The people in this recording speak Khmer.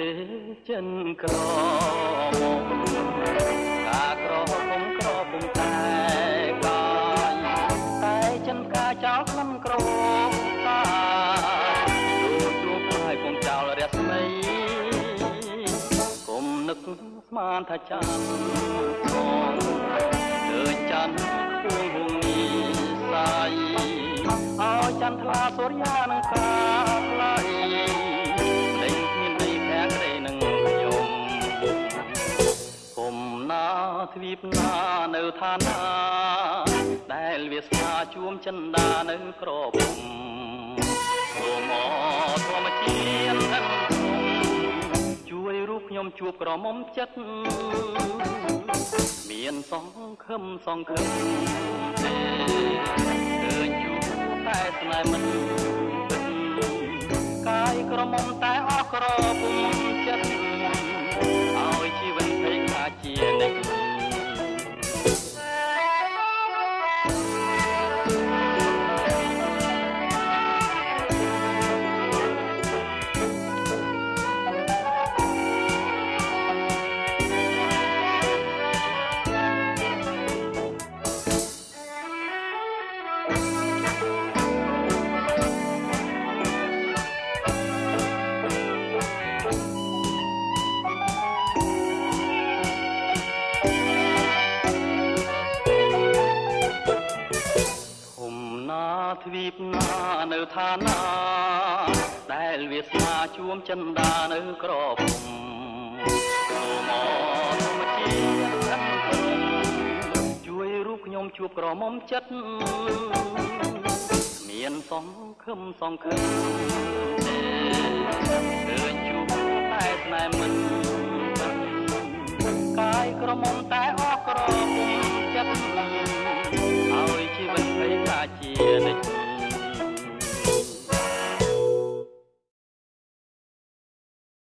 ទេចិនក្រមកកាក្រពុំក្រពុំតែកាយតែចិនកាចោលក្លំក្រតាដូចជួបហើយពុំចោលរស្មីគុំនឹកស្មានថាចាន់ផងលើចាន់គួងហងនេះសាយឲ្យចាន់ថ្លាសូរិយានឹងកា ទ្វីបណានៅឋានណាដែលវាស្នាជួមចិន្តានៅក្រពុំសូមអធម្មជាតិ thân ជួយរូបខ្ញុំជួបក្រមុំចិត្តមានសង្ឃឹមសង្ឃឹមទេឃើញជួបតែស្នេហ៍មិនកាយក្រមុំ ទ្វីបណានៅឋានាដែលវាស្នាជួមចិន្តានៅក្រពុំសូមអធម្មជាតិជួយរូបខ្ញុំជួបក្រមុំចិត្តមានសង្ឃឹមសង្ឃឹមទេឃើញជួបតែស្នេហ៍មិនកាយក្រមុំតែអ Miami.